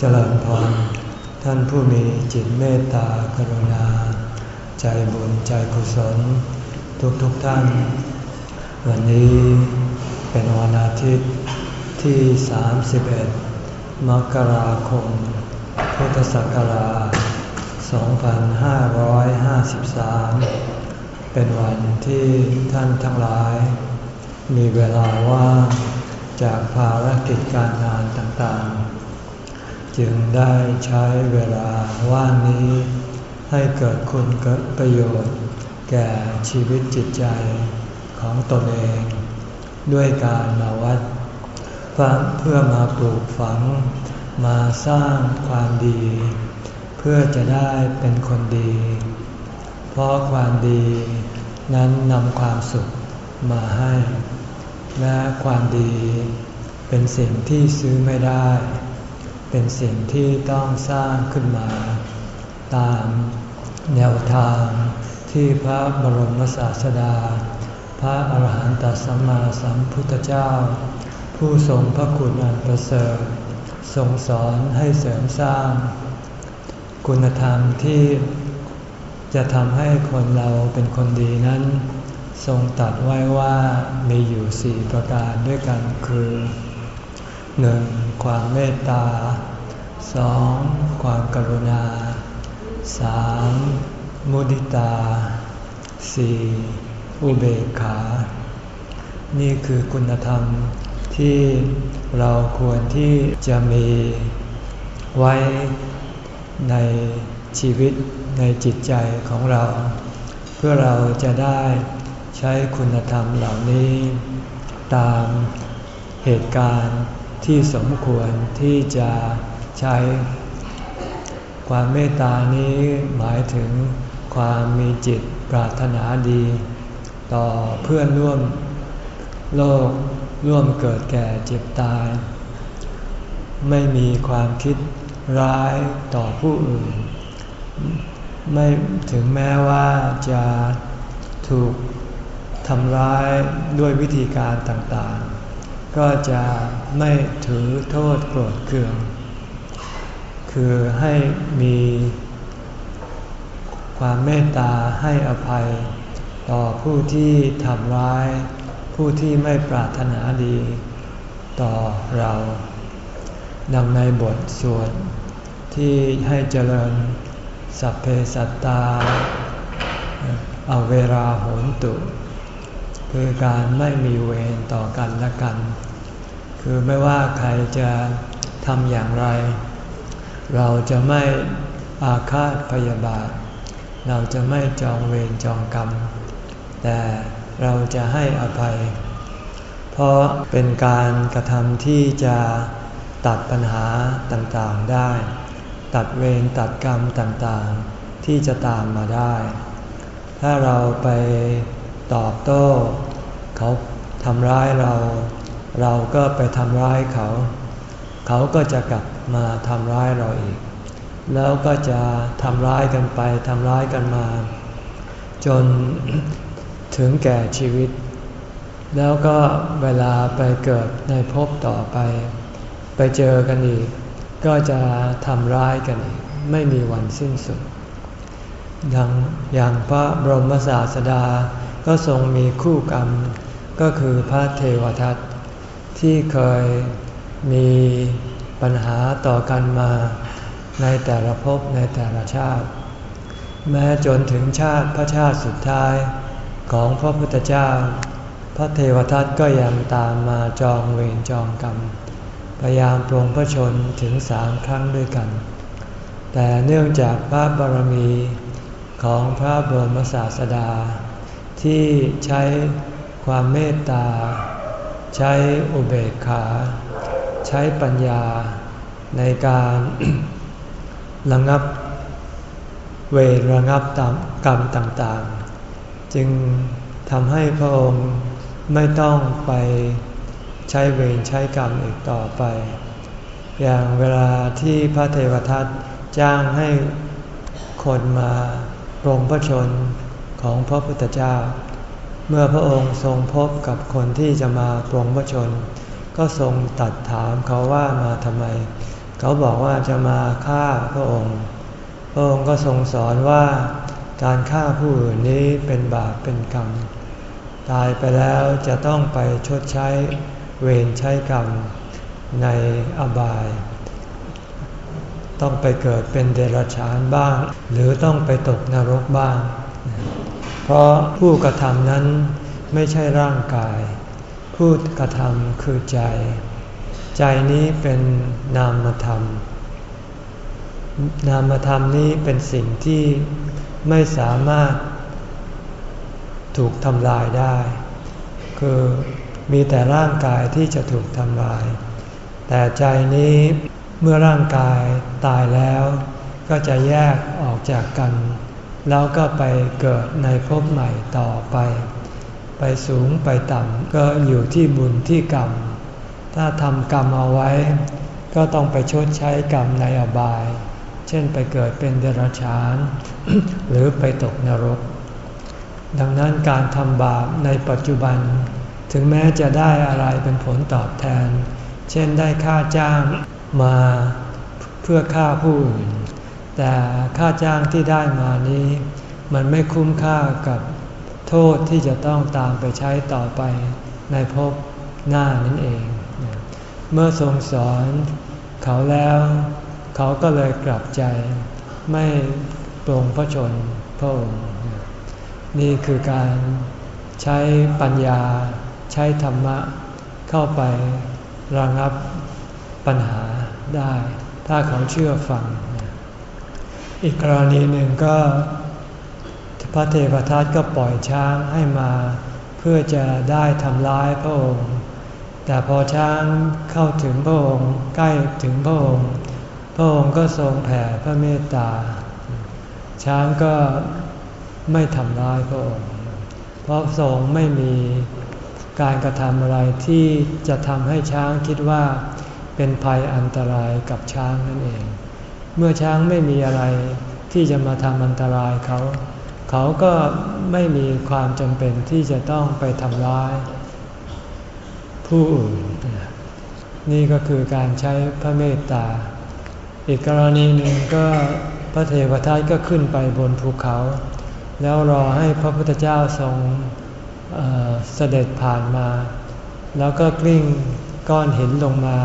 เจริญพรท่านผู้มีจิตเมตตากรุณา ใจบุญใจกุศล ทุกทุกท่าน วันนี้เป็นวันอาทิตย์ที่ 31 มกราคม พุทธศักราช 2553 เป็นวันที่ท่านทั้งหลาย มีเวลาว่างจากภารกิจการงานต่างๆ จึงได้ใช้เวลาว่างนี้ ให้เกิดคุณเกิดประโยชน์ แก่ชีวิตจิตใจของตนเอง ด้วยการมาวัดเพื่อมาปลูกฝัง มาสร้างความดี เพื่อจะได้เป็นคนดี เพราะความดีนั้นนำความสุขมาให้ และความดีเป็นสิ่งที่ซื้อไม่ได้ เป็นสิ่งที่ต้องสร้างขึ้นมา ตามแนวทางที่พระบรมศาสดา พระอาหารหันตสัมมาสัมพุทธเจ้า ผู้ทรงพระคุณอันประเสริฐทรงสอนให้เสริมสร้าง คุณธรรมที่จะทำให้คนเราเป็นคนดีนั้น ทรงตัดไว้ว่ามีอยู่สี่ประการด้วยกันคือ 1. ความเมตตา 2. ความกรุณา 3. มุดิตา 4. อุเบกขา นี่คือคุณธรรมที่เราควรที่จะมีไว้ในชีวิตในจิตใจของเรา เพื่อเราจะได้ใช้คุณธรรมเหล่านี้ ตามเหตุการณ์ ที่สมควรที่จะใช้ ความเมตตานี้หมายถึงความมีจิตปรารถนาดี ต่อเพื่อนร่วมโลกร่วมเกิดแก่เจ็บตาย ไม่มีความคิดร้ายต่อผู้อื่น ไม่ถึงแม้ว่าจะถูกทำร้ายด้วยวิธีการต่างๆ ก็จะไม่ถือโทษโกรธเคือง คือให้มีความเมตตาให้อภัย ต่อผู้ที่ทำร้าย ผู้ที่ไม่ปรารถนาดี ต่อเรา ดังในบทสวดที่ให้เจริญสัพเพสัตตา อเวลาโหนตุ คือการไม่มีเวรต่อกันและกัน คือไม่ว่าใครจะทำอย่างไร เราจะไม่อาฆาตพยาบาท เราจะไม่จองเวรจองกรรม แต่เราจะให้อภัย เพราะเป็นการกระทำที่จะตัดปัญหาต่างๆได้ ตัดเวรตัดกรรมต่างๆ ที่จะตามมาได้ ถ้าเราไป ตอบโต้ เขาทำร้ายเรา เราก็ไปทำร้ายเขา เขาก็จะกลับมาทำร้ายเราอีก แล้วก็จะทำร้ายกันไปทำร้ายกันมา จนถึงแก่ชีวิต แล้วก็เวลาไปเกิดในภพต่อไป ไปเจอกันอีก ก็จะทำร้ายกันอีก ไม่มีวันสิ้นสุดดังอย่างพระบรมศาสดา ก็ทรงมีคู่กรรม ก็คือพระเทวทัตที่เคยมีปัญหาต่อกันมาในแต่ละภพในแต่ละชาติ แม้จนถึงชาติพระชาติสุดท้ายของพระพุทธเจ้า พระเทวทัตก็ยังตามมาจองเวรจองกรรม พยายามปรงพระชนถึงสามครั้งด้วยกัน แต่เนื่องจากพระบารมีของพระบรมศาสดา ที่ใช้ความเมตตา ใช้อุเบกขา ใช้ปัญญาในการระงับเวรระงับตามกรรมต่างๆ จึงทำให้พระองค์ไม่ต้องไปใช้เวรใช้กรรมอีกต่อไป อย่างเวลาที่พระเทวทัตจ้างให้คนมาปรงพระชน ของพระพุทธเจ้า เมื่อพระองค์ทรงพบกับคนที่จะมาปรงพระชน ก็ทรงตัดถามเขาว่ามาทำไม เขาบอกว่าจะมาฆ่าพระองค์ พระองค์ก็ทรงสอนว่าการฆ่าผู้อื่นนี้เป็นบาปเป็นกรรม ตายไปแล้วจะต้องไปชดใช้เวรใช้กรรมในอบาย ต้องไปเกิดเป็นเดรัจฉานบ้าง หรือต้องไปตกนรกบ้าง เพราะผู้กระทำนั้นไม่ใช่ร่างกาย ผู้กระทำคือใจ ใจนี้เป็นนามธรรม นามธรรมนี้เป็นสิ่งที่ไม่สามารถถูกทำลายได้ คือมีแต่ร่างกายที่จะถูกทำลาย แต่ใจนี้เมื่อร่างกายตายแล้ว ก็จะแยกออกจากกัน แล้วก็ไปเกิดในภพใหม่ต่อไป ไปสูงไปต่ำก็อยู่ที่บุญที่กรรม ถ้าทำกรรมเอาไว้ ก็ต้องไปชดใช้กรรมในอบาย เช่นไปเกิดเป็นเดรัจฉาน หรือไปตกนรก ดังนั้นการทำบาปในปัจจุบัน ถึงแม้จะได้อะไรเป็นผลตอบแทน เช่นได้ค่าจ้างมาเพื่อฆ่าผู้อื่น แต่ค่าจ้างที่ได้มานี้ มันไม่คุ้มค่ากับโทษที่จะต้องตามไปใช้ต่อไปในภพหน้านั่นเอง เมื่อทรงสอนเขาแล้ว เขาก็เลยกลับใจ ไม่ปรงพระชนพระองค์นี่คือการใช้ปัญญาใช้ธรรมะเข้าไประงับปัญหาได้ ถ้าเขาเชื่อฟัง อีกกรณีหนึ่งก็พระเทวทัตก็ปล่อยช้างให้มาเพื่อจะได้ทำร้ายพระองค์ แต่พอช้างเข้าถึงพระองค์ใกล้ถึงพระองค์ พระองค์ก็ทรงแผ่พระเมตตา ช้างก็ไม่ทำร้ายพระองค์ เพราะทรงไม่มีการกระทำอะไรที่จะทำให้ช้างคิดว่าเป็นภัยอันตรายกับช้างนั่นเอง เมื่อช้างไม่มีอะไรที่จะมาทำอันตรายเขา เขาก็ไม่มีความจำเป็นที่จะต้องไปทำร้าย ผู้อื่น นี่ก็คือการใช้พระเมตตา อีกกรณีหนึ่งก็พระเทวทัตก็ขึ้นไปบนภูเขา แล้วรอให้พระพุทธเจ้าทรงเเสด็จผ่านมา แล้วก็กลิ้งก้อนหินลงมา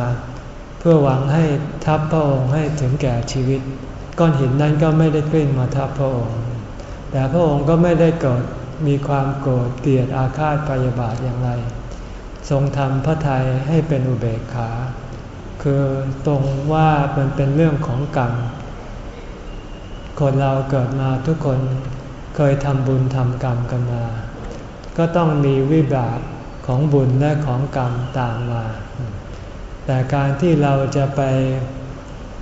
พื่อหวังให้ทับพระองค์ให้ถึงแก่ชีวิต ก้อนหินนั้นก็ไม่ได้กลิ้งมาทับพระองค์ แต่พระองค์ก็ไม่ได้เกิดมีความโกรธเกลียดอาฆาตพยาบาทอย่างไร ทรงทำพระทัยให้เป็นอุเบกขา คือตรงว่ามันเป็นเรื่องของกรรม คนเราเกิดมาทุกคนเคยทำบุญทำกรรมกันมา ก็ต้องมีวิบากของบุญและของกรรมตามมา แต่การที่เราจะไป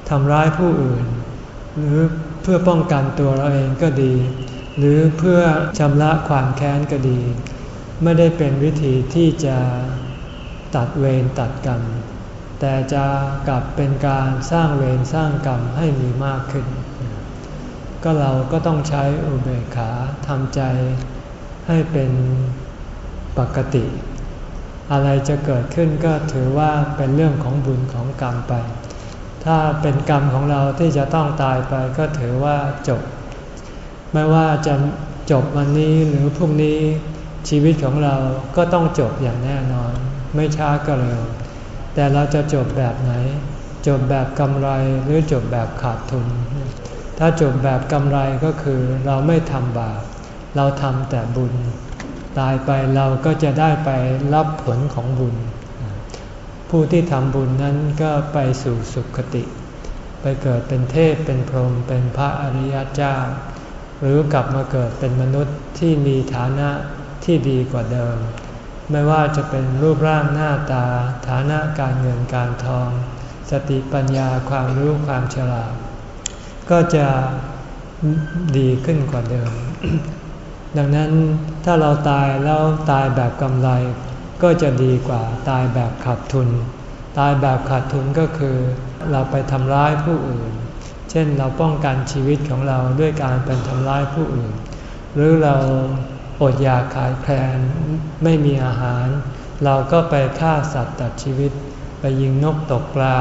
ทำร้ายผู้อื่น หรือเพื่อป้องกันตัวเราเองก็ดี หรือเพื่อชำระความแค้นก็ดี ไม่ได้เป็นวิธีที่จะตัดเวรตัดกรรมแต่จะกลับเป็นการสร้างเวรสร้างกรรมให้มีมากขึ้น ก็เราก็ต้องใช้อุเบกขาทำใจให้เป็นปกติ อะไรจะเกิดขึ้นก็ถือว่าเป็นเรื่องของบุญของกรรมไป ถ้าเป็นกรรมของเราที่จะต้องตายไปก็ถือว่าจบ ไม่ว่าจะจบวันนี้หรือพรุ่งนี้ชีวิตของเราก็ต้องจบอย่างแน่นอน ไม่ช้าก็เร็ว แต่เราจะจบแบบไหน จบแบบกำไรหรือจบแบบขาดทุน ถ้าจบแบบกำไรก็คือเราไม่ทำบาปเราทำแต่บุญ ตายไปเราก็จะได้ไปรับผลของบุญ ผู้ที่ทำบุญนั้นก็ไปสู่สุคติ ไปเกิดเป็นเทพเป็นพรหมเป็นพระอริยเจ้า หรือกลับมาเกิดเป็นมนุษย์ที่มีฐานะที่ดีกว่าเดิม ไม่ว่าจะเป็นรูปร่างหน้าตา ฐานะการเงินการทอง สติปัญญาความรู้ความฉลาด ก็จะดีขึ้นกว่าเดิม ดังนั้นถ้าเราตายแล้วตายแบบกำไร ก็จะดีกว่าตายแบบขาดทุน ตายแบบขาดทุนก็คือ เราไปทำร้ายผู้อื่น เช่นเราป้องกันชีวิตของเราด้วยการเป็นทำร้ายผู้อื่น หรือเราอดอยากขาดแคลนไม่มีอาหาร เราก็ไปฆ่าสัตว์ตัดชีวิต ไปยิงนกตกปลา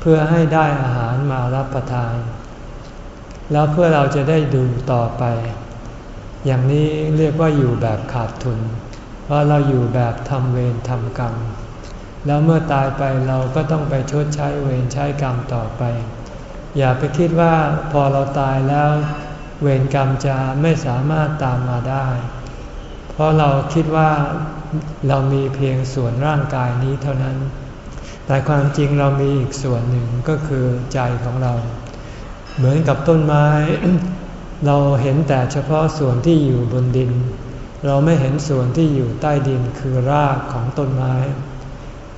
เพื่อให้ได้อาหารมารับประทาน แล้วเพื่อเราจะได้ดูต่อไป อย่างนี้เรียกว่าอยู่แบบขาดทุนเพราเราอยู่แบบทำเวรทำกรรม แล้วเมื่อตายไปเราก็ต้องไปชดใช้เวรใช้กรรมต่อไป อย่าไปคิดว่าพอเราตายแล้ว เวรกรรมจะไม่สามารถตามมาได้ เพราะเราคิดว่าเรามีเพียงส่วนร่างกายนี้เท่านั้น แต่ความจริงเรามีอีกส่วนหนึ่งก็คือใจของเรา เหมือนกับต้นไม้ เราเห็นแต่เฉพาะส่วนที่อยู่บนดิน เราไม่เห็นส่วนที่อยู่ใต้ดินคือรากของต้นไม้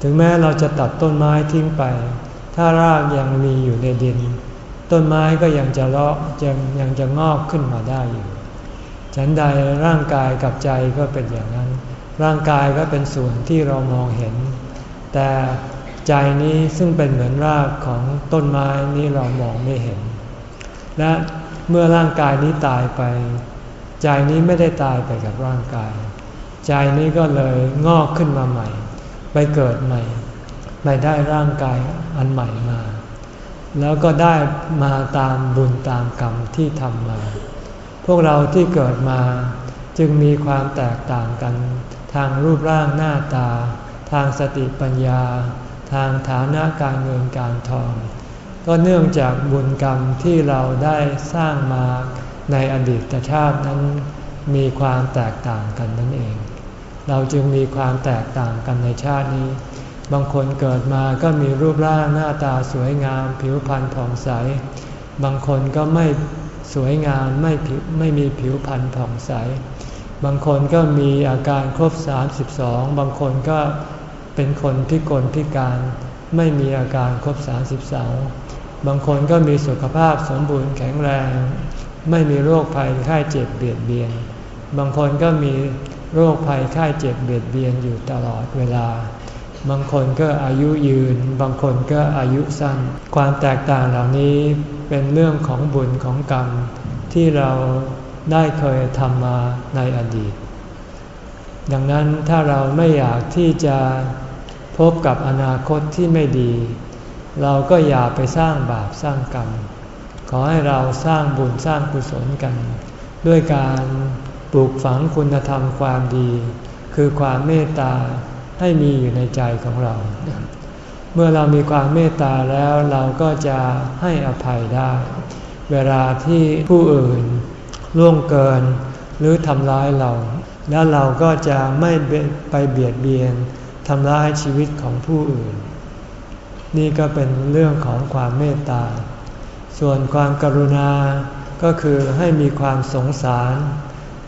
ถึงแม้เราจะตัดต้นไม้ทิ้งไป ถ้ารากยังมีอยู่ในดิน ต้นไม้ก็ยังจะเลาะยังยังจะงอกขึ้นมาได้อยู่ ฉันใดร่างกายกับใจก็เป็นอย่างนั้น ร่างกายก็เป็นส่วนที่เรามองเห็น แต่ใจนี้ซึ่งเป็นเหมือนรากของต้นไม้นี้เรามองไม่เห็น และ เมื่อร่างกายนี้ตายไป ใจนี้ไม่ได้ตายไปกับร่างกาย ใจนี้ก็เลยงอกขึ้นมาใหม่ ไปเกิดใหม่ไปได้ร่างกายอันใหม่มา แล้วก็ได้มาตามบุญตามกรรมที่ทำมา พวกเราที่เกิดมาจึงมีความแตกต่างกัน ทางรูปร่างหน้าตา ทางสติปัญญา ทางฐานะการเงินการทอง ก็เนื่องจากบุญกรรมที่เราได้สร้างมาในอดีตชาตินั้น มีความแตกต่างกันนั่นเอง เราจึงมีความแตกต่างกันในชาตินี้ บางคนเกิดมาก็มีรูปร่างหน้าตาสวยงาม ผิวพรรณผ่องใส บางคนก็ไม่สวยงามไม่ไม่มีผิวพรรณผ่องใส บางคนก็มีอาการครบ 32 บางคนก็เป็นคนพิกลพิการ ไม่มีอาการครบ 32 บางคนก็มีสุขภาพสมบูรณ์แข็งแรง ไม่มีโรคภัยไข้เจ็บเบียดเบียน บางคนก็มีโรคภัยไข้เจ็บเบียดเบียนอยู่ตลอดเวลา บางคนก็อายุยืน บางคนก็อายุสั้น ความแตกต่างเหล่านี้เป็นเรื่องของบุญของกรรมที่เราได้เคยทำมาในอดีต ดังนั้นถ้าเราไม่อยากที่จะพบกับอนาคตที่ไม่ดี เราก็อย่าไปสร้างบาปสร้างกรรม ขอให้เราสร้างบุญสร้างกุศลกัน ด้วยการปลูกฝังคุณธรรมความดี คือความเมตตาให้มีอยู่ในใจของเรา เมื่อเรามีความเมตตาแล้วเราก็จะให้อภัยได้ เวลาที่ผู้อื่นล่วงเกิน หรือทำร้ายเรา แล้วเราก็จะไม่ไปเบียดเบียนทำร้ายชีวิตของผู้อื่น นี่ก็เป็นเรื่องของความเมตตา ส่วนความกรุณา ก็คือให้มีความสงสาร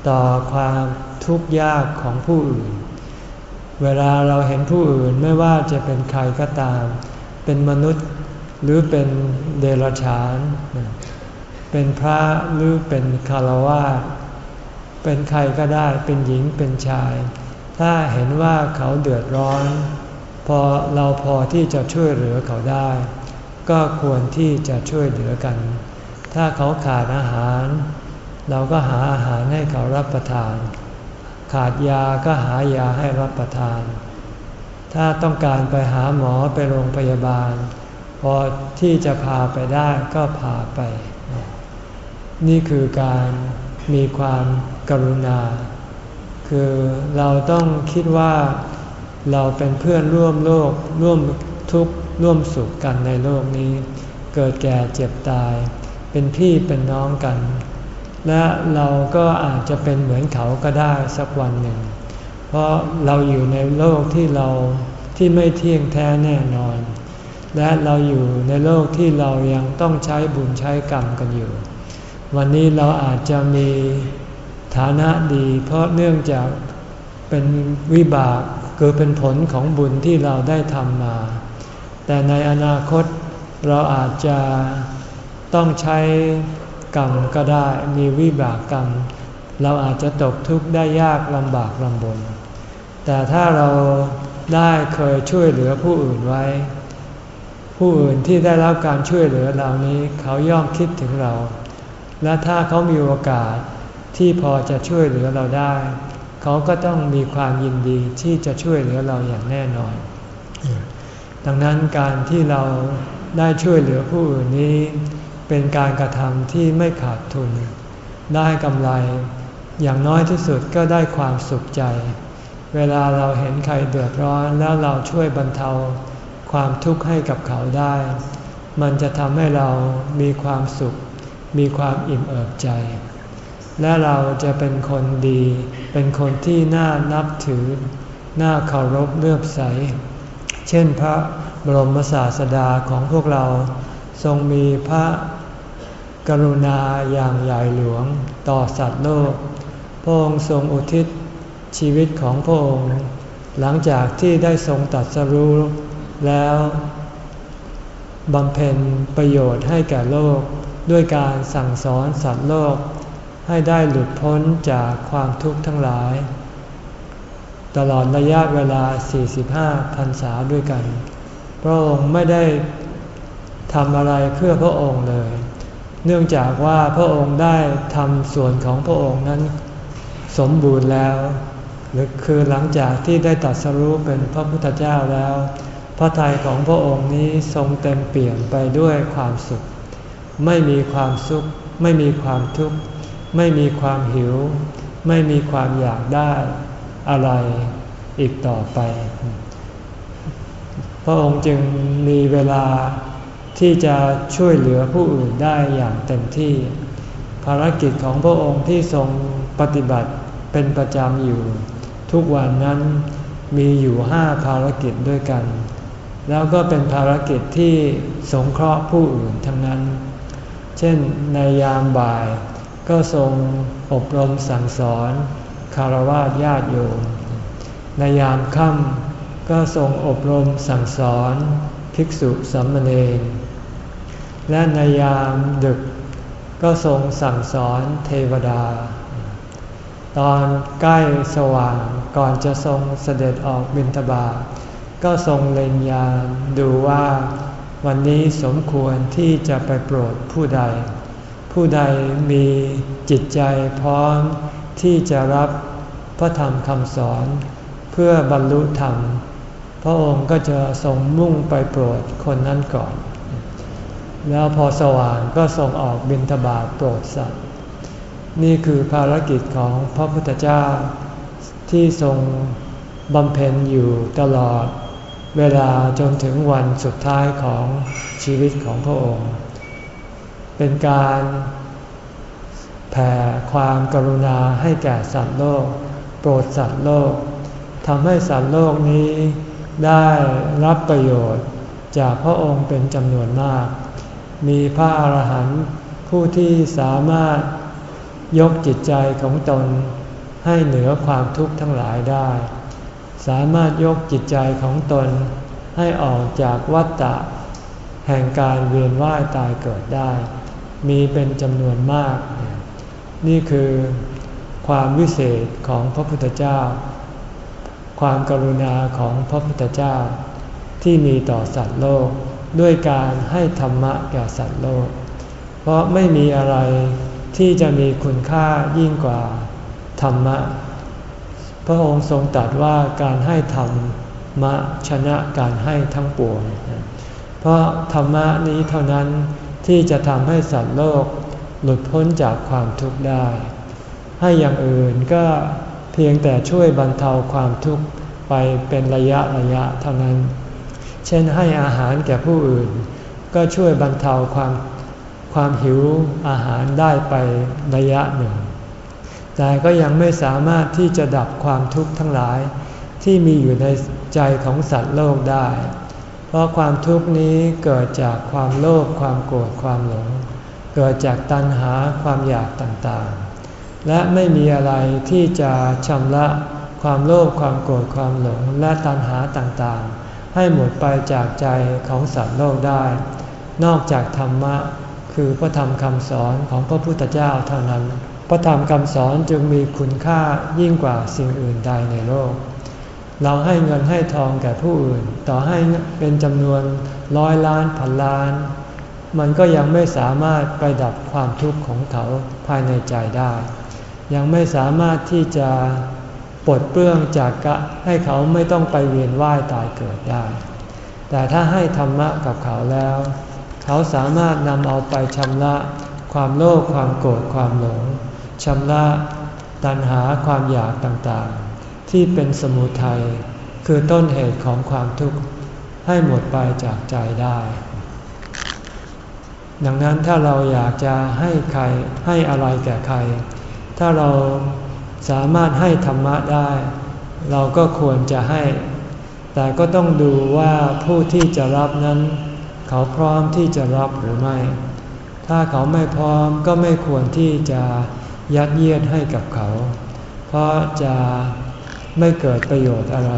ต่อความทุกข์ยากของผู้อื่น เวลาเราเห็นผู้อื่นไม่ว่าจะเป็นใครก็ตาม เป็นมนุษย์หรือเป็นเดรัจฉาน เป็นพระหรือเป็นคารวะเป็นใครก็ได้ เป็นหญิงเป็นชาย ถ้าเห็นว่าเขาเดือดร้อน พอเราพอที่จะช่วยเหลือเขาได้ ก็ควรที่จะช่วยเหลือกัน ถ้าเขาขาดอาหาร เราก็หาอาหารให้เขารับประทาน ขาดยาก็หายาให้รับประทาน ถ้าต้องการไปหาหมอไปโรงพยาบาล พอที่จะพาไปได้ก็พาไป นี่คือการมีความกรุณา คือเราต้องคิดว่า เราเป็นเพื่อนร่วมโลกร่วมทุกข์ร่วมสุขกันในโลกนี้ เกิดแก่เจ็บตาย เป็นพี่เป็นน้องกัน และเราก็อาจจะเป็นเหมือนเขาก็ได้สักวันหนึ่ง เพราะเราอยู่ในโลกที่เราที่ไม่เที่ยงแท้แน่นอน และเราอยู่ในโลกที่เรายังต้องใช้บุญใช้กรรมกันอยู่ วันนี้เราอาจจะมีฐานะดี เพราะเนื่องจากเป็นวิบาก คือเป็นผลของบุญที่เราได้ทำมา แต่ในอนาคตเราอาจจะต้องใช้กรรมก็ได้มีวิบากกรรม เราอาจจะตกทุกข์ได้ยากลำบากลำบน แต่ถ้าเราได้เคยช่วยเหลือผู้อื่นไว้ ผู้อื่นที่ได้รับการช่วยเหลือเหล่านี้เขาย่อมคิดถึงเรา และถ้าเขามีโอกาสที่พอจะช่วยเหลือเราได้ เขาก็ต้องมีความยินดีที่จะช่วยเหลือเราอย่างแน่นอน ดังนั้นการที่เราได้ช่วยเหลือผู้อื่นนี้ เป็นการกระทำที่ไม่ขาดทุน ได้กำไรอย่างน้อยที่สุดก็ได้ความสุขใจ เวลาเราเห็นใครเดือดร้อนแล้วเราช่วยบรรเทาความทุกข์ให้กับเขาได้ มันจะทำให้เรามีความสุข มีความอิ่มเอิบใจ และเราจะเป็นคนดี เป็นคนที่น่านับถือ น่าเคารพเลื่อมใส เช่นพระบรมศาสดาของพวกเราทรงมีพระกรุณาอย่างใหญ่หลวงต่อสัตว์โลก พระองค์ทรงอุทิศชีวิตของพระองค์ หลังจากที่ได้ทรงตัดสรู้แล้วบำเพ็ญประโยชน์ให้แก่โลก ด้วยการสั่งสอนสัตว์โลก ให้ได้หลุดพ้นจากความทุกข์ทั้งหลาย ตลอดระยะเวลา 45 พรรษาด้วยกัน พระองค์ไม่ได้ทำอะไรเพื่อพระองค์เลย เนื่องจากว่าพระองค์ได้ทำส่วนของพระองค์นั้นสมบูรณ์แล้ว หรือคือหลังจากที่ได้ตัดสรู้เป็นพระพุทธเจ้าแล้ว พระทัยของพระองค์นี้ทรงเต็มเปลี่ยนไปด้วยความสุข ไม่มีความสุข ไม่มีความทุกข์ ไม่มีความหิว ไม่มีความอยากได้อะไรอีกต่อไป พระองค์จึงมีเวลาที่จะช่วยเหลือผู้อื่นได้อย่างเต็มที่ ภารกิจของพระองค์ที่ทรงปฏิบัติเป็นประจำอยู่ ทุกวันนั้นมีอยู่ห้าภารกิจด้วยกัน แล้วก็เป็นภารกิจที่สงเคราะห์ผู้อื่นทั้งนั้น เช่นในยามบ่าย ก็ทรงอบรมสั่งสอนคารวะญาติโยม ในยามค่ำก็ทรงอบรมสั่งสอนภิกษุสัมมเนรและในยามดึกก็ทรงสั่งสอนเทวดา ตอนใกล้สว่างก่อนจะทรงเสด็จออกบิณฑบาตก็ทรงเล็งยานดูว่าวันนี้สมควรที่จะไปโปรดผู้ใด ผู้ใดมีจิตใจพร้อมที่จะรับพระธรรมคำสอน เพื่อบรรลุธรรม พระองค์ก็จะทรงมุ่งไปโปรดคนนั้นก่อน แล้วพอสว่างก็ทรงออกบิณฑบาตโปรดสัตว์นี่คือภารกิจของพระพุทธเจ้า ที่ทรงบำเพ็ญอยู่ตลอด เวลาจนถึงวันสุดท้ายของชีวิตของพระองค์ เป็นการแผ่ความกรุณาให้แก่สัตว์โลก โปรดสัตว์โลกทำให้สัตว์โลกนี้ได้รับประโยชน์จากพระองค์เป็นจำนวนมาก มีพระอาหารหันต์ผู้ที่สามารถยกจิตใจของตนให้เหนือความทุกข์ทั้งหลายได้ สามารถยกจิตใจของตนให้ออกจากวัฏฏะแห่งการเวียนว่ายตายเกิดได้ มีเป็นจำนวนมาก นี่คือความวิเศษของพระพุทธเจ้า ความกรุณาของพระพุทธเจ้า ที่มีต่อสัตว์โลกด้วยการให้ธรรมะแก่สัตว์โลก เพราะไม่มีอะไรที่จะมีคุณค่ายิ่งกว่าธรรมะ พระองค์ทรงตรัสว่าการให้ธรรมะชนะการให้ทั้งปวง เพราะธรรมะนี้เท่านั้น ที่จะทำให้สัตว์โลกหลุดพ้นจากความทุกข์ได้ ให้อย่างอื่นก็เพียงแต่ช่วยบรรเทาความทุกข์ไปเป็นระยะระยะเท่านั้น เช่นให้อาหารแก่ผู้อื่น ก็ช่วยบรรเทาความความหิวอาหารได้ไประยะหนึ่ง แต่ก็ยังไม่สามารถที่จะดับความทุกข์ทั้งหลายที่มีอยู่ในใจของสัตว์โลกได้ เพราะความทุกข์นี้เกิดจากความโลภความโกรธความหลง เกิดจากตัณหาความอยากต่างๆ และไม่มีอะไรที่จะชำระความโลภความโกรธความหลงและตัณหาต่างๆ ให้หมดไปจากใจของสัตว์โลกได้ นอกจากธรรมะคือพระธรรมคำสอนของพระพุทธเจ้าเท่านั้น พระธรรมคำสอนจึงมีคุณค่ายิ่งกว่าสิ่งอื่นใดในโลก เราให้เงินให้ทองแก่ผู้อื่น ต่อให้เป็นจำนวนร้อยล้านพันล้าน มันก็ยังไม่สามารถไปดับความทุกข์ของเขาภายในใจได้ ยังไม่สามารถที่จะปลดเปลื้องจากกะให้เขาไม่ต้องไปเวียนว่ายตายเกิดได้ แต่ถ้าให้ธรรมะกับเขาแล้ว เขาสามารถนำเอาไปชำระความโลภความโกรธความหลงชำระตัณหาความอยากต่างๆ ที่เป็นสมุทัยคือต้นเหตุของความทุกข์ให้หมดไปจากใจได้ ดังนั้นถ้าเราอยากจะให้ใครให้อะไรแก่ใคร ถ้าเราสามารถให้ธรรมะได้ เราก็ควรจะให้ แต่ก็ต้องดูว่าผู้ที่จะรับนั้น เขาพร้อมที่จะรับหรือไม่ ถ้าเขาไม่พร้อมก็ไม่ควรที่จะยัดเยียดให้กับเขา เพราะจะ ไม่เกิดประโยชน์อะไร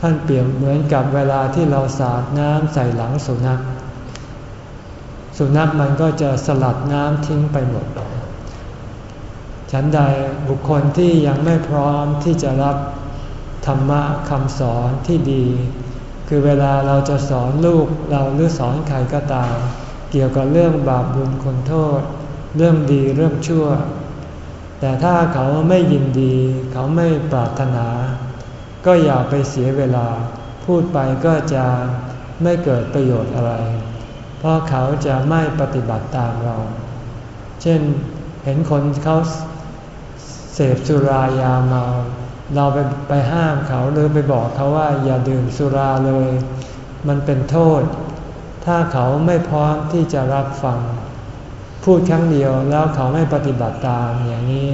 ท่านเปรียบเหมือนกับเวลาที่เราสาดน้ำใส่หลังสุนัข สุนัขมันก็จะสลัดน้ำทิ้งไปหมด ฉันใดบุคคลที่ยังไม่พร้อมที่จะรับธรรมะคำสอนที่ดี คือเวลาเราจะสอนลูกเราหรือสอนใครก็ตาม เกี่ยวกับเรื่องบาปบุญคุณโทษ เรื่องดีเรื่องชั่ว แต่ถ้าเขาไม่ยินดี เขาไม่ปรารถนา ก็อย่าไปเสียเวลา พูดไปก็จะไม่เกิดประโยชน์อะไร เพราะเขาจะไม่ปฏิบัติตามเรา เช่นเห็นคนเขาเสพสุรายาเมา เราไปไปห้ามเขาหรือไปบอกเขาว่าอย่าดื่มสุราเลย มันเป็นโทษ ถ้าเขาไม่พร้อมที่จะรับฟัง พูดครั้งเดียวแล้วเขาไม่ปฏิบัติตามอย่างนี้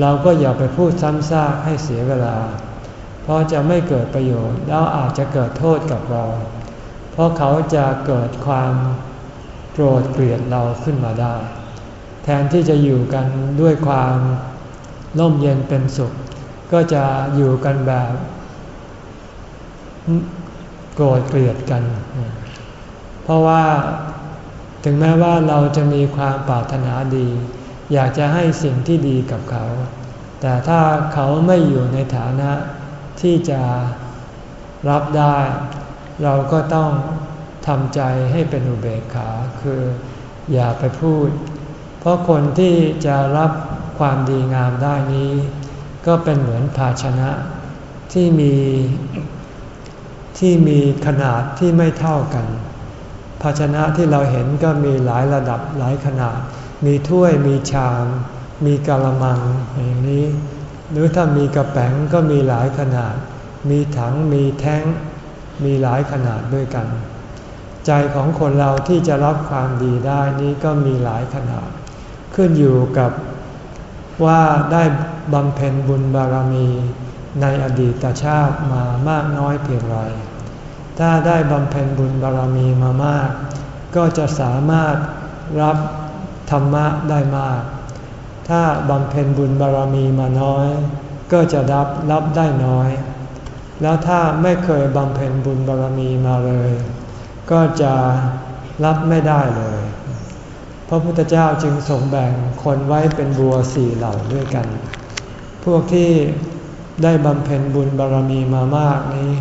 เราก็อย่าไปพูดซ้ำซากให้เสียเวลา เพราะจะไม่เกิดประโยชน์แล้วอาจจะเกิดโทษกับเรา เพราะเขาจะเกิดความโกรธเกลียดเราขึ้นมาได้ แทนที่จะอยู่กันด้วยความร่มเย็นเป็นสุข ก็จะอยู่กันแบบโกรธเกลียดกัน เพราะว่า ถึงแม้ว่าเราจะมีความปรารถนาดี อยากจะให้สิ่งที่ดีกับเขา แต่ถ้าเขาไม่อยู่ในฐานะที่จะรับได้ เราก็ต้องทำใจให้เป็นอุเบกขา คืออย่าไปพูด เพราะคนที่จะรับความดีงามได้นี้ ก็เป็นเหมือนภาชนะที่มีที่มีขนาดที่ไม่เท่ากัน ภาชนะที่เราเห็นก็มีหลายระดับหลายขนาด มีถ้วยมีชาม มีกะละมังอย่างนี้ หรือถ้ามีกระแป๋งก็มีหลายขนาด มีถังมีแท้ง มีหลายขนาดด้วยกัน ใจของคนเราที่จะรับความดีได้นี้ก็มีหลายขนาด ขึ้นอยู่กับว่าได้บำเพ็ญบุญบารมีในอดีตชาติมามากน้อยเพียงไร ถ้าได้บำเพ็ญบุญบารมีมามาก ก็จะสามารถรับธรรมะได้มาก ถ้าบำเพ็ญบุญบารมีมาน้อย ก็จะรับรับได้น้อย แล้วถ้าไม่เคยบำเพ็ญบุญบารมีมาเลย ก็จะรับไม่ได้เลย พระพุทธเจ้าจึงทรงแบ่งคนไว้เป็นบัวสี่เหล่าด้วยกัน พวกที่ได้บำเพ็ญบุญบารมีมามากนี้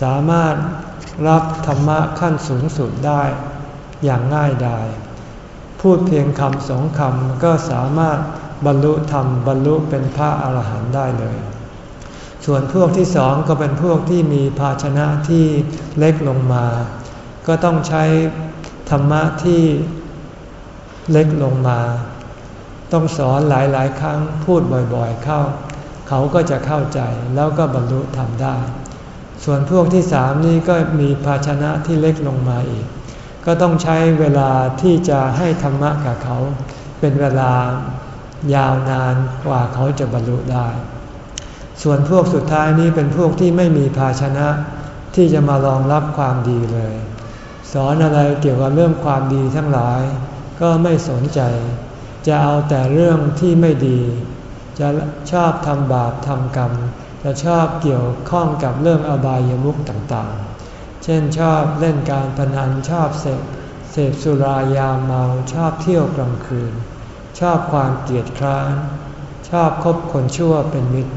สามารถรับธรรมะขั้นสูงสุดได้อย่างง่ายดาย พูดเพียงคำสองคำก็สามารถบรรลุธรรมบรรลุเป็นพระอาหารหันต์ได้เลย ส่วนพวกที่สองก็เป็นพวกที่มีภาชนะที่เล็กลงมา ก็ต้องใช้ธรรมะที่เล็กลงมา ต้องสอนหลายๆ ครั้งพูดบ่อยๆเข้า เขาก็จะเข้าใจแล้วก็บรรลุธรรมได้ ส่วนพวกที่สามนี่ก็มีภาชนะที่เล็กลงมาอีก ก็ต้องใช้เวลาที่จะให้ธรรมะกับเขา เป็นเวลายาวนานกว่าเขาจะบรรลุได้ ส่วนพวกสุดท้ายนี้เป็นพวกที่ไม่มีภาชนะที่จะมารองรับความดีเลย สอนอะไรเกี่ยวกับเรื่องความดีทั้งหลาย ก็ไม่สนใจ จะเอาแต่เรื่องที่ไม่ดี จะชอบทำบาปทำกรรม จะชอบเกี่ยวข้องกับเรื่องอบายามุขต่างๆ เช่นชอบเล่นการพนันชอบเสพเสพสุรายาเมาชอบเที่ยวกลางคืน ชอบความเกลียดคร้านชอบคบคนชั่วเป็นมิตร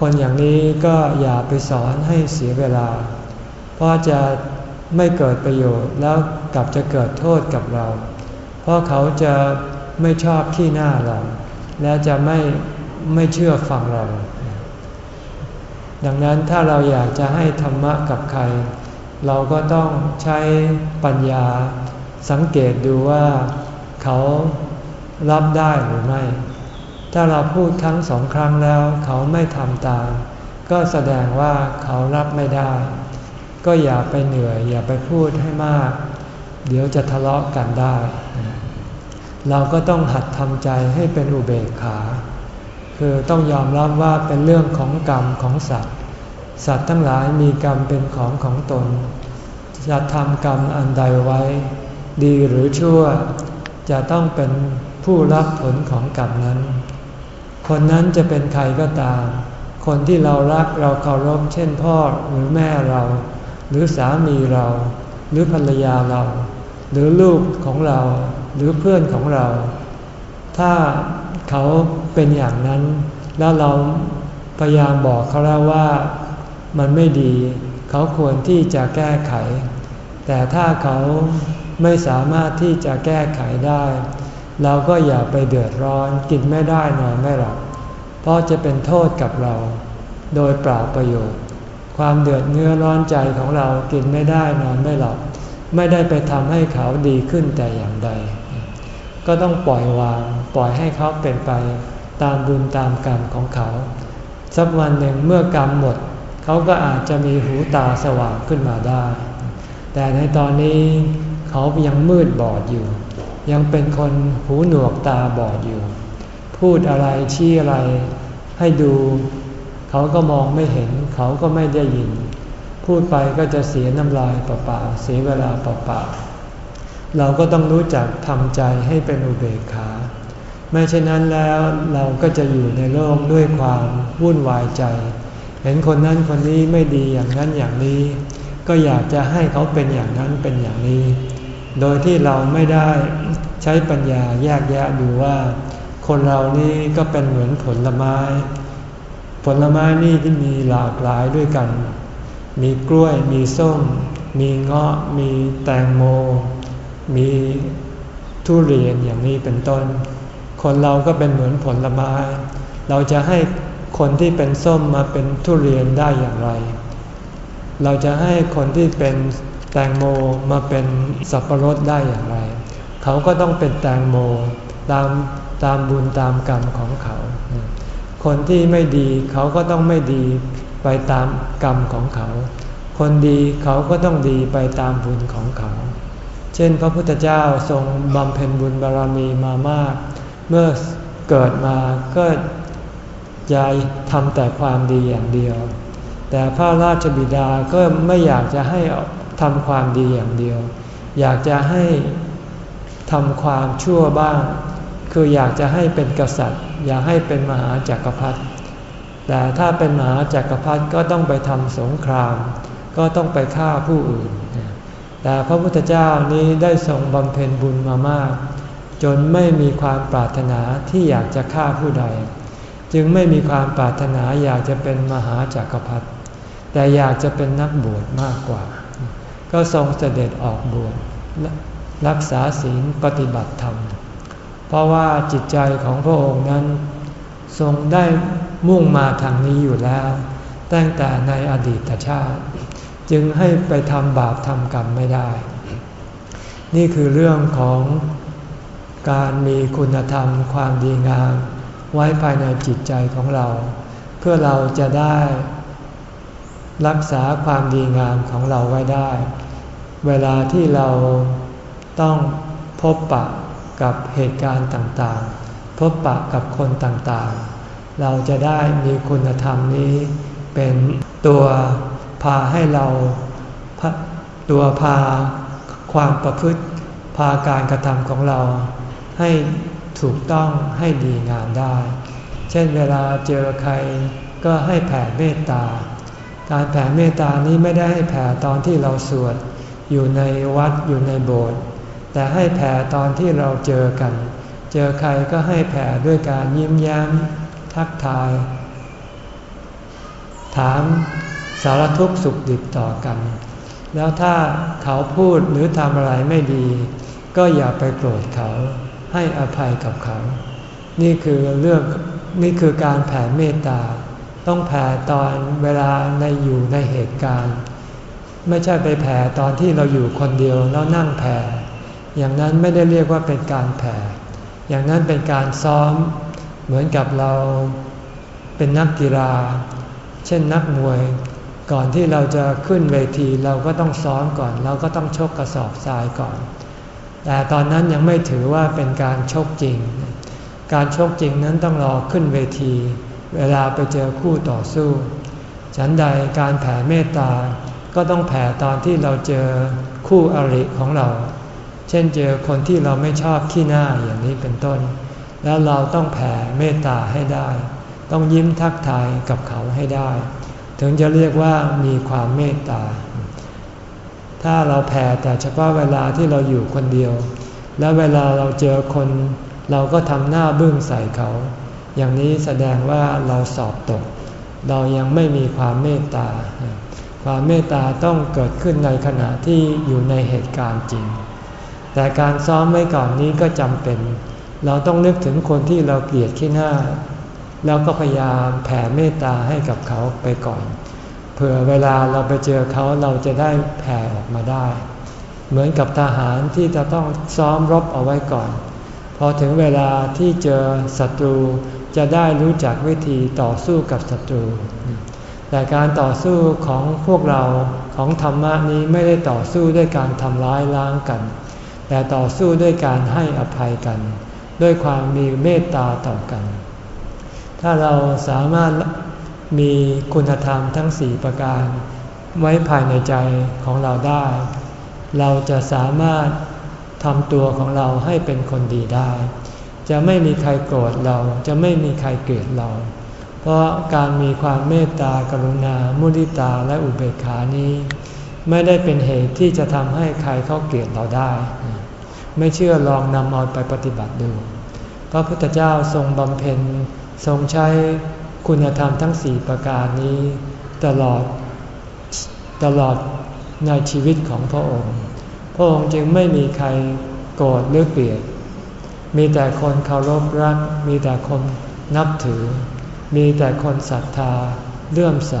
คนอย่างนี้ก็อย่าไปสอนให้เสียเวลา เพราะจะไม่เกิดประโยชน์แล้วกลับจะเกิดโทษกับเรา เพราะเขาจะไม่ชอบขี้หน้าเรา และจะไม่ไม่เชื่อฟังเรา ดังนั้นถ้าเราอยากจะให้ธรรมะกับใคร เราก็ต้องใช้ปัญญาสังเกตดูว่าเขารับได้หรือไม่ ถ้าเราพูดครั้งสองครั้งแล้ว เขาไม่ทำตาม ก็แสดงว่าเขารับไม่ได้ ก็อย่าไปเหนื่อย อย่าไปพูดให้มาก เดี๋ยวจะทะเลาะกันได้ เราก็ต้องหัดทำใจให้เป็นอุเบกขา คือต้องยอมรับว่าเป็นเรื่องของกรรมของสัตว์ สัตว์ทั้งหลายมีกรรมเป็นของของตน จะทำกรรมอันใดไว้ ดีหรือชั่ว จะต้องเป็นผู้รับผลของกรรมนั้น คนนั้นจะเป็นใครก็ตาม คนที่เรารักเราเคารพเช่นพ่อหรือแม่เรา หรือสามีเรา หรือภรรยาเรา หรือลูกของเรา หรือเพื่อนของเรา ถ้าเขา เป็นอย่างนั้น แล้วเราพยายามบอกเขาแล้วว่ามันไม่ดี เขาควรที่จะแก้ไข แต่ถ้าเขาไม่สามารถที่จะแก้ไขได้ เราก็อย่าไปเดือดร้อนกินไม่ได้นอนไม่หลับเพราะจะเป็นโทษกับเรา โดยเปล่าประโยชน์ ความเดือดเนื้อร้อนใจของเรากินไม่ได้นอนไม่หลับไม่ได้ไปทำให้เขาดีขึ้นแต่อย่างใด ก็ต้องปล่อยวางปล่อยให้เขาเป็นไป ตามบุญตามกรรมของเขา สักวันหนึ่งเมื่อกรรมหมด เขาก็อาจจะมีหูตาสว่างขึ้นมาได้ แต่ในตอนนี้เขายังมืดบอดอยู่ ยังเป็นคนหูหนวกตาบอดอยู่ พูดอะไรชี้อะไรให้ดู เขาก็มองไม่เห็น เขาก็ไม่ได้ยิน พูดไปก็จะเสียน้ำลายเปล่าๆเสียเวลาเปล่าๆเราก็ต้องรู้จักทำใจให้เป็นอุเบกขา ไม่เช่นนั้นแล้วเราก็จะอยู่ในโลกด้วยความวุ่นวายใจ เห็นคนนั้นคนนี้ไม่ดีอย่างนั้นอย่างนี้ ก็อยากจะให้เขาเป็นอย่างนั้นเป็นอย่างนี้ โดยที่เราไม่ได้ใช้ปัญญาแยกแยะดูว่า คนเรานี่ก็เป็นเหมือนผลไม้ ผลไม้นี่ที่มีหลากหลายด้วยกัน มีกล้วยมีส้ม มีเงาะ มีแตงโม มีทุเรียนอย่างนี้เป็นต้น คนเราก็เป็นเหมือนผลไม้ เราจะให้คนที่เป็นส้มมาเป็นทุเรียนได้อย่างไร เราจะให้คนที่เป็นแตงโมมาเป็นสับปะรดได้อย่างไร เขาก็ต้องเป็นแตงโมตามตามบุญตามกรรมของเขา คนที่ไม่ดีเขาก็ต้องไม่ดีไปตามกรรมของเขา คนดีเขาก็ต้องดีไปตามบุญของเขา เช่นพระพุทธเจ้าทรงบำเพ็ญบุญบารรมีมามาก เมื่อเกิดมาก็จะทำแต่ความดีอย่างเดียว แต่พระราชบิดาก็ไม่อยากจะให้ทำความดีอย่างเดียว อยากจะให้ทำความชั่วบ้าง คืออยากจะให้เป็นกษัตริย์ อยากให้เป็นมหาจักรพรรดิแต่ถ้าเป็นมหาจักรพรรดิก็ต้องไปทำสงคราม ก็ต้องไปฆ่าผู้อื่น แต่พระพุทธเจ้านี้ได้ทรงบำเพ็ญบุญมามาก จนไม่มีความปรารถนาที่อยากจะฆ่าผู้ใด จึงไม่มีความปรารถนาอยากจะเป็นมหาจักรพรรดิแต่อยากจะเป็นนักบวชมากกว่า ก็ทรงเสด็จออกบวชรักษาศีลปฏิบัติธรรม เพราะว่าจิตใจของพระองค์นั้น ทรงได้มุ่งมาทางนี้อยู่แล้ว ตั้งแต่ในอดีตชาติ จึงให้ไปทำบาปทำกรรมไม่ได้ นี่คือเรื่องของ การมีคุณธรรมความดีงาม ไว้ภายในจิตใจของเรา เพื่อเราจะได้ รักษาความดีงามของเราไว้ได้ เวลาที่เราต้องพบปะกับเหตุการณ์ต่างๆ พบปะกับคนต่างๆ เราจะได้มีคุณธรรมนี้ เป็นตัวพาให้เราตัวพาความประพฤติพาการกระทำของเรา ให้ถูกต้องให้ดีงามได้ เช่นเวลาเจอใครก็ให้แผ่เมตตา การแผ่เมตตานี้ไม่ได้ให้แผ่ตอนที่เราสวดอยู่ในวัดอยู่ในโบสถ์แต่ให้แผ่ตอนที่เราเจอกัน เจอใครก็ให้แผ่ด้วยการยิ้มแย้มทักทาย ถามสารทุกข์สุขดิบต่อกัน แล้วถ้าเขาพูดหรือทำอะไรไม่ดี ก็อย่าไปโกรธเขา ให้อภัยกับเขา นี่คือเรื่องนี่คือการแผ่เมตตา ต้องแผ่ตอนเวลาในอยู่ในเหตุการณ์ ไม่ใช่ไปแผ่ตอนที่เราอยู่คนเดียวแล้วนั่งแผ่ อย่างนั้นไม่ได้เรียกว่าเป็นการแผ่ อย่างนั้นเป็นการซ้อม เหมือนกับเราเป็นนักกีฬา เช่นนักมวยก่อนที่เราจะขึ้นเวทีเราก็ต้องซ้อมก่อน เราก็ต้องชกกระสอบทรายก่อน แต่ตอนนั้นยังไม่ถือว่าเป็นการชกจริง การชกจริงนั้นต้องรอขึ้นเวที เวลาไปเจอคู่ต่อสู้ ฉันใดการแผ่เมตตา ก็ต้องแผ่ตอนที่เราเจอคู่อริของเรา เช่นเจอคนที่เราไม่ชอบขี้หน้าอย่างนี้เป็นต้น แล้วเราต้องแผ่เมตตาให้ได้ ต้องยิ้มทักทายกับเขาให้ได้ ถึงจะเรียกว่ามีความเมตตา ถ้าเราแผ่แต่เฉพาะเวลาที่เราอยู่คนเดียว แล้วเวลาเราเจอคน เราก็ทำหน้าบึ้งใส่เขา อย่างนี้แสดงว่าเราสอบตก เรายังไม่มีความเมตตา ความเมตตาต้องเกิดขึ้นในขณะที่อยู่ในเหตุการณ์จริง แต่การซ้อมไว้ก่อนนี้ก็จำเป็น เราต้องนึกถึงคนที่เราเกลียดขี้หน้า แล้วก็พยายามแผ่เมตตาให้กับเขาไปก่อน เผื่อเวลาเราไปเจอเขาเราจะได้แผ่ออกมาได้ เหมือนกับทหารที่จะต้องซ้อมรบเอาไว้ก่อน พอถึงเวลาที่เจอศัตรูจะได้รู้จักวิธีต่อสู้กับศัตรู แต่การต่อสู้ของพวกเราของธรรมะนี้ไม่ได้ต่อสู้ด้วยการทำร้ายล้างกัน แต่ต่อสู้ด้วยการให้อภัยกัน ด้วยความมีเมตตาต่อกัน ถ้าเราสามารถ มีคุณธรรมทั้งสี่ประการ ไว้ภายในใจของเราได้ เราจะสามารถทำตัวของเราให้เป็นคนดีได้ จะไม่มีใครโกรธเราจะไม่มีใครเกลียดเรา เพราะการมีความเมตตากรุณา มุทิตาและอุเบกขานี้ ไม่ได้เป็นเหตุที่จะทำให้ใครเขาเกลียดเราได้ ไม่เชื่อลองนำเอาไปปฏิบัติดู พระพุทธเจ้าทรงบำเพ็ญทรงใช้ คุณธรรมทั้งสี่ประการนี้ ตลอดตลอดในชีวิตของพระองค์ พระองค์จึงไม่มีใครโกรธหรือเกลียด มีแต่คนเคารพรัก มีแต่คนนับถือ มีแต่คนศรัทธาเลื่อมใส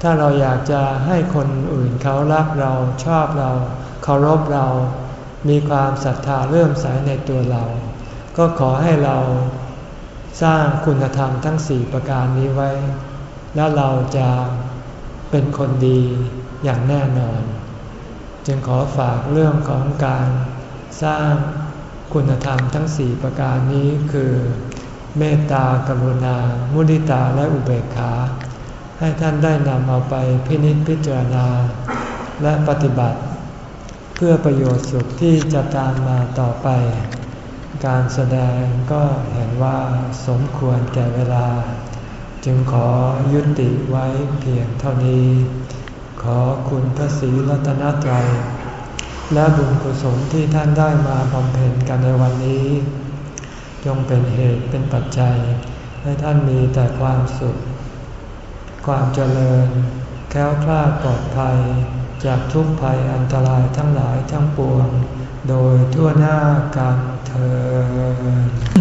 ถ้าเราอยากจะให้คนอื่นเขารักเราชอบเราเคารพเรา มีความศรัทธาเลื่อมใสในตัวเรา ก็ขอให้เรา สร้างคุณธรรมทั้งสี่ประการนี้ไว้ แล้วเราจะเป็นคนดีอย่างแน่นอน จึงขอฝากเรื่องของการสร้างคุณธรรมทั้งสี่ประการนี้คือ เมตตากรุณา มุทิตาและอุเบกขา ให้ท่านได้นำเอาไปพินิจพิจารณา และปฏิบัติ เพื่อประโยชน์สุขที่จะตามมาต่อไป การแสดงก็เห็นว่าสมควรแก่เวลา จึงขอยุติไว้เพียงเท่านี้ ขอคุณพระศรีรัตนตรัย และบุญกุศลที่ท่านได้มาบำเพ็ญกันในวันนี้ จงเป็นเหตุเป็นปัจจัย ให้ท่านมีแต่ความสุข ความเจริญ แค้วคลาดปลอดภัย จากทุกภัยอันตรายทั้งหลายทั้งปวง โดยทั่วหน้ากัน เธอ